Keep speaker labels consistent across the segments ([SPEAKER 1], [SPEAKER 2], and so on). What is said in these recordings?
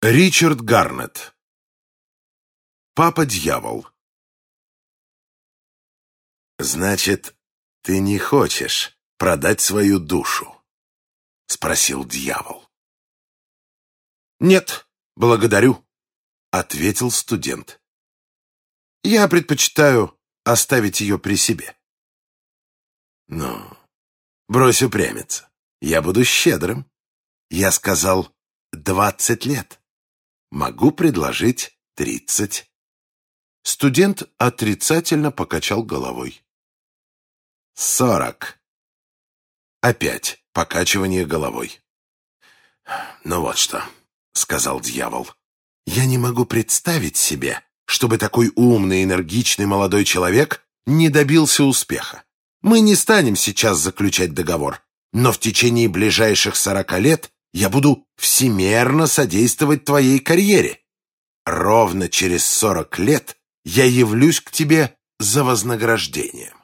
[SPEAKER 1] Ричард Гарнет. Папа-дьявол. «Значит, ты не хочешь продать свою душу?» — спросил дьявол.
[SPEAKER 2] «Нет, благодарю», —
[SPEAKER 1] ответил студент.
[SPEAKER 2] «Я предпочитаю оставить ее при себе».
[SPEAKER 1] «Ну, брось упрямиться. Я буду щедрым. Я сказал двадцать лет». Могу предложить тридцать.
[SPEAKER 2] Студент отрицательно покачал головой.
[SPEAKER 1] Сорок. Опять покачивание головой. «Ну вот что», — сказал дьявол. «Я не могу представить себе, чтобы такой умный, энергичный молодой человек не добился успеха. Мы не станем сейчас заключать договор, но в течение ближайших сорока лет я буду всемерно содействовать твоей карьере. Ровно через сорок лет я явлюсь к тебе за вознаграждением.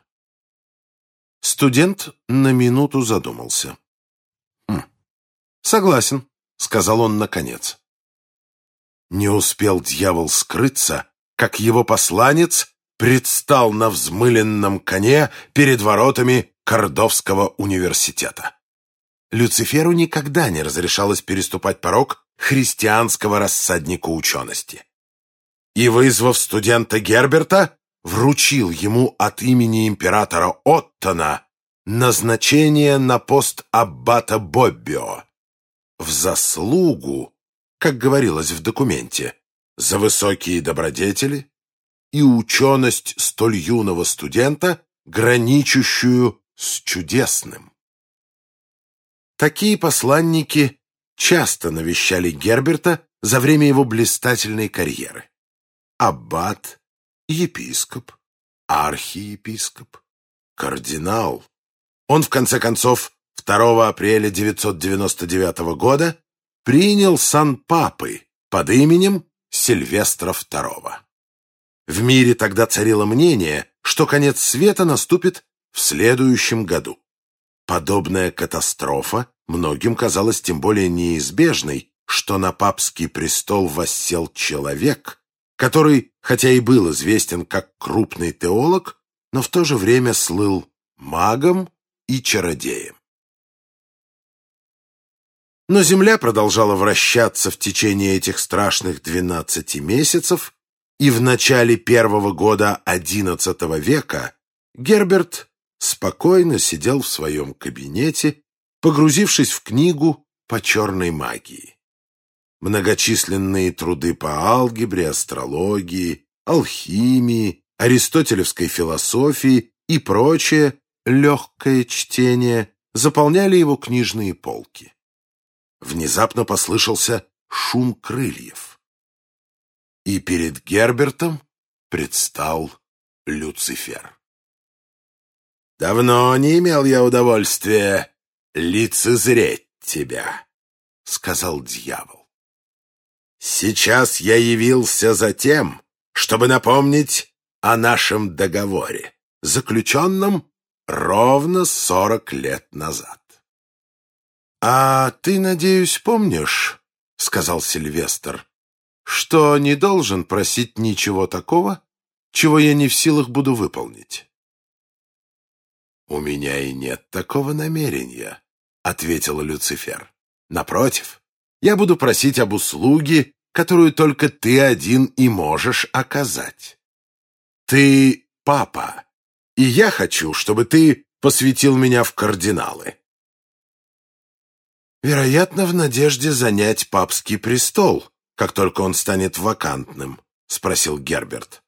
[SPEAKER 2] Студент на минуту задумался.
[SPEAKER 1] «Хм, «Согласен», — сказал он наконец. Не успел дьявол скрыться, как его посланец предстал на взмыленном коне перед воротами Кордовского университета. Люциферу никогда не разрешалось переступать порог христианского рассадника учености. И, вызвав студента Герберта, вручил ему от имени императора Оттона назначение на пост аббата Боббио в заслугу, как говорилось в документе, за высокие добродетели и ученость столь юного студента, граничащую с чудесным. Такие посланники часто навещали Герберта за время его блистательной карьеры. Аббат, епископ, архиепископ, кардинал. Он, в конце концов, 2 апреля 999 года принял сан папы под именем Сильвестра II. В мире тогда царило мнение, что конец света наступит в следующем году. Подобная катастрофа многим казалась тем более неизбежной, что на папский престол воссел человек, который, хотя и был известен как крупный теолог, но в то же время слыл магом и чародеем. Но Земля продолжала вращаться в течение этих страшных двенадцати месяцев, и в начале первого года XI века Герберт спокойно сидел в своем кабинете, погрузившись в книгу по черной магии. Многочисленные труды по алгебре, астрологии, алхимии, аристотелевской философии и прочее легкое чтение заполняли его книжные полки. Внезапно послышался шум крыльев. И перед Гербертом предстал Люцифер. «Давно не имел я удовольствия лицезреть тебя», — сказал дьявол. «Сейчас я явился за тем, чтобы напомнить о нашем договоре, заключенном ровно сорок лет назад».
[SPEAKER 2] «А ты, надеюсь, помнишь, — сказал Сильвестр, — что не должен просить ничего такого, чего я не в силах буду выполнить?»
[SPEAKER 1] «У меня и нет такого намерения», — ответил Люцифер. «Напротив, я буду просить об услуге, которую только ты один и можешь оказать. Ты папа, и я хочу, чтобы ты посвятил меня в кардиналы».
[SPEAKER 2] «Вероятно, в надежде занять папский престол, как только он станет вакантным», — спросил Герберт.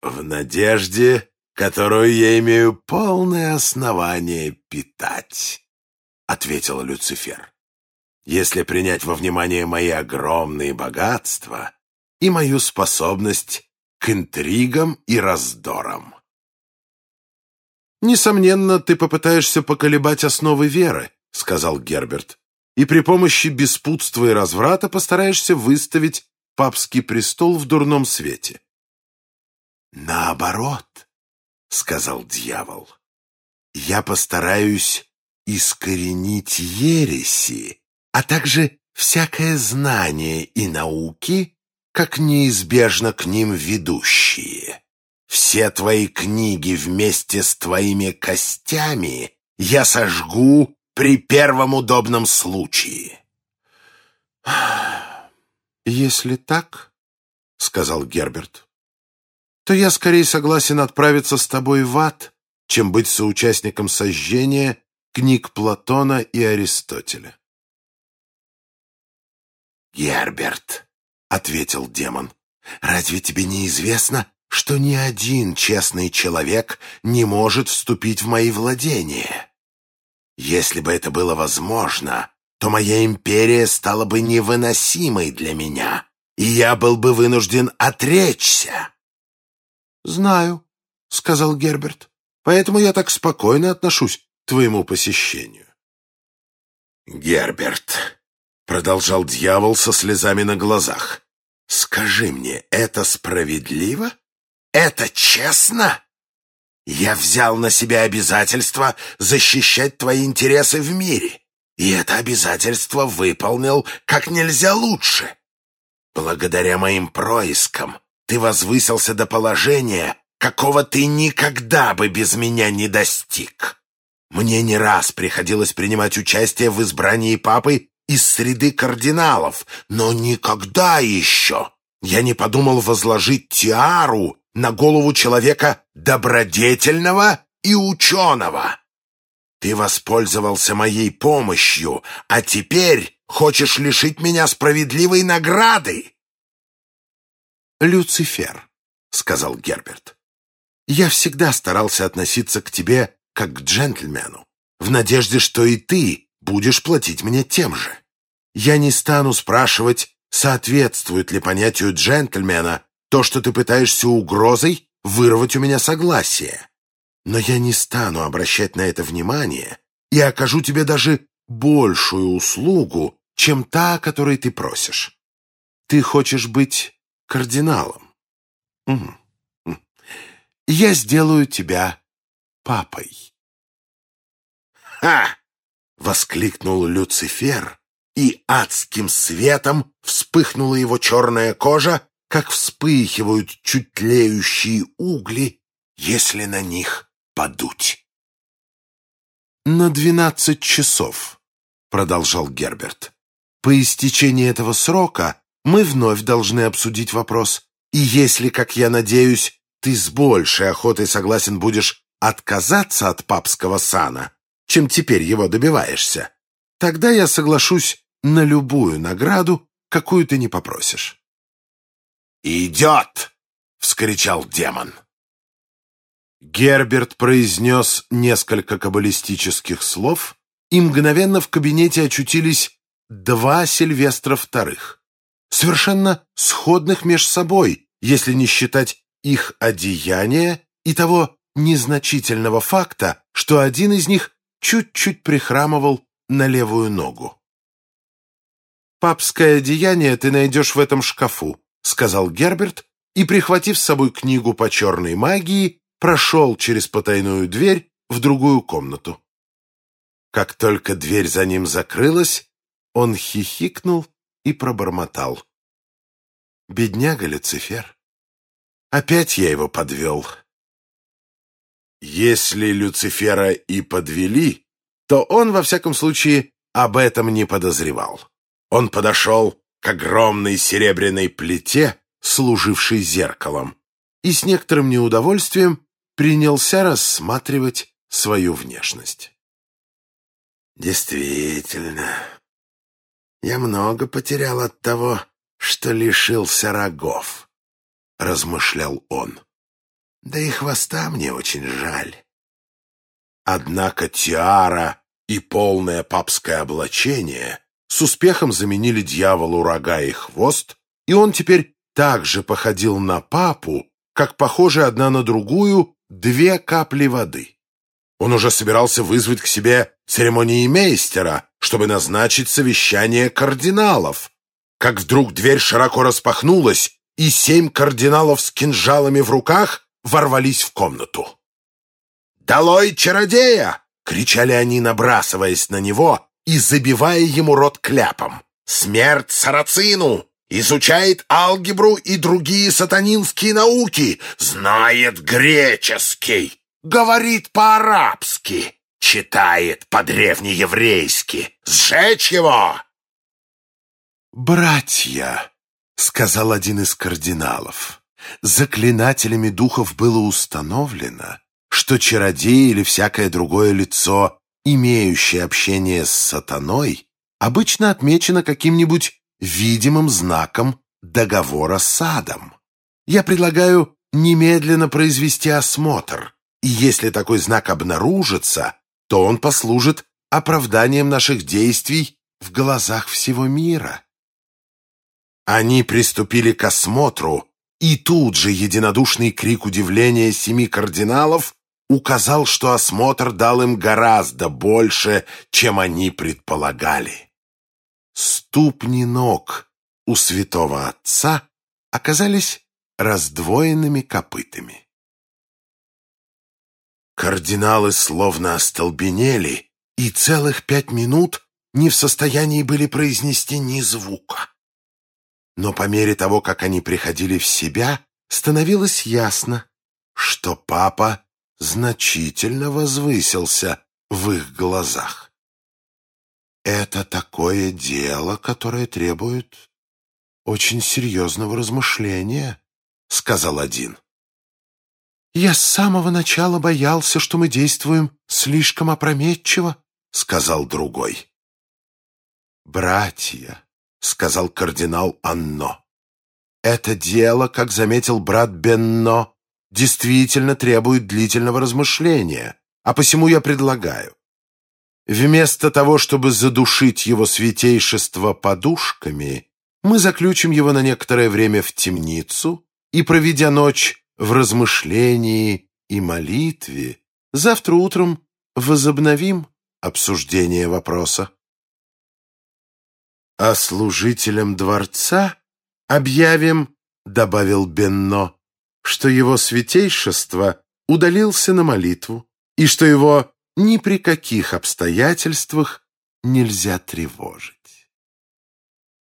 [SPEAKER 1] «В надежде которую я имею полное основание питать», — ответил Люцифер. «Если принять во внимание мои огромные богатства и мою способность к интригам и раздорам».
[SPEAKER 2] «Несомненно, ты попытаешься поколебать основы веры», — сказал Герберт, «и при помощи беспутства и разврата постараешься выставить папский престол в дурном свете».
[SPEAKER 1] «Наоборот», — сказал дьявол. «Я постараюсь искоренить ереси, а также всякое знание и науки, как неизбежно к ним ведущие. Все твои книги вместе с твоими костями я сожгу при первом удобном случае.
[SPEAKER 2] «Если так, — сказал Герберт, — то я скорее согласен отправиться с тобой в ад, чем быть соучастником сожжения книг Платона и Аристотеля.
[SPEAKER 1] «Герберт», — ответил демон, — «разве тебе не известно, что ни один честный человек не может вступить в мои владения? Если бы это было возможно, то моя империя стала бы невыносимой для меня, и я был бы вынужден отречься».
[SPEAKER 2] «Знаю», — сказал Герберт, — «поэтому я так спокойно отношусь к твоему посещению».
[SPEAKER 1] «Герберт», Продолжал дьявол со слезами на глазах. «Скажи мне, это справедливо? Это честно? Я взял на себя обязательство защищать твои интересы в мире, и это обязательство выполнил как нельзя лучше. Благодаря моим проискам ты возвысился до положения, какого ты никогда бы без меня не достиг. Мне не раз приходилось принимать участие в избрании папы из среды кардиналов, но никогда еще я не подумал возложить тиару на голову человека добродетельного и ученого. Ты воспользовался моей помощью, а теперь хочешь лишить меня справедливой награды.
[SPEAKER 2] «Люцифер», — сказал Герберт, — «я всегда старался относиться к тебе как к джентльмену, в надежде, что и ты будешь платить мне тем же. Я не стану спрашивать, соответствует ли понятию джентльмена то, что ты пытаешься угрозой вырвать у меня согласие. Но я не стану обращать на это внимание и окажу тебе даже большую услугу, чем та, о которой ты просишь. Ты хочешь быть кардиналом. Угу. Я сделаю тебя папой.
[SPEAKER 1] «Ха!» — воскликнул Люцифер, и адским светом вспыхнула его черная кожа, как вспыхивают чуть тлеющие угли, если на них подуть.
[SPEAKER 2] «На двенадцать часов», — продолжал Герберт. «По истечении этого срока мы вновь должны обсудить вопрос, и если, как я надеюсь, ты с большей охотой согласен будешь отказаться от папского сана, чем теперь его добиваешься, тогда я соглашусь на любую награду, какую ты не попросишь.
[SPEAKER 1] «Идет!» — вскричал демон.
[SPEAKER 2] Герберт произнес несколько каббалистических слов, и мгновенно в кабинете очутились два Сильвестра вторых, совершенно сходных меж собой, если не считать их одеяния и того незначительного факта, что один из них чуть-чуть прихрамывал на левую ногу. «Папское одеяние ты найдешь в этом шкафу», — сказал Герберт, и, прихватив с собой книгу по черной магии, прошел через потайную дверь в другую комнату. Как только дверь за ним закрылась, он хихикнул и пробормотал. «Бедняга Люцифер! Опять я его подвел!» Если Люцифера и подвели, то он, во всяком случае, об этом не подозревал. Он подошел к огромной серебряной плите, служившей зеркалом, и с некоторым неудовольствием принялся рассматривать свою внешность.
[SPEAKER 1] «Действительно, я много потерял от того, что лишился рогов», — размышлял он. «Да и хвоста мне очень жаль».
[SPEAKER 2] Однако тиара и полное папское облачение с успехом заменили дьяволу рога и хвост, и он теперь так же походил на папу, как похожи одна на другую две капли воды. Он уже собирался вызвать к себе церемонии мейстера, чтобы назначить совещание кардиналов. Как вдруг дверь широко распахнулась, и семь кардиналов с кинжалами в руках ворвались в комнату. «Долой чародея!» — кричали они, набрасываясь на него и забивая ему рот кляпом.
[SPEAKER 1] Смерть сарацину! Изучает алгебру и другие сатанинские науки, знает греческий, говорит по-арабски, читает по-древнееврейски. Сжечь его!»
[SPEAKER 2] «Братья!» — сказал один из кардиналов. Заклинателями духов было установлено, что чародей или всякое другое лицо, имеющее общение с сатаной, обычно отмечено каким-нибудь видимым знаком договора с адом. Я предлагаю немедленно произвести осмотр, и если такой знак обнаружится, то он послужит оправданием наших действий в глазах всего мира. Они приступили к осмотру, и тут же единодушный крик удивления семи кардиналов указал, что осмотр дал им гораздо больше, чем они предполагали. Ступни ног у святого отца оказались раздвоенными копытами. Кардиналы словно остолбенели и целых пять минут не в состоянии были произнести ни звука. Но по мере того, как они приходили в себя, становилось ясно, что папа значительно возвысился в их глазах. Это такое дело, которое требует очень серьезного размышления, сказал один. Я с самого начала боялся, что мы действуем слишком опрометчиво, сказал другой. Братья, — сказал кардинал Анно. «Это дело, как заметил брат Бенно, действительно требует длительного размышления, а посему я предлагаю. Вместо того, чтобы задушить его святейшество подушками, мы заключим его на некоторое время в темницу и, проведя ночь в размышлении и молитве, завтра утром возобновим обсуждение вопроса а служителям дворца объявим, — добавил Бенно, — что его святейшество удалился на молитву и что его ни при каких обстоятельствах нельзя тревожить.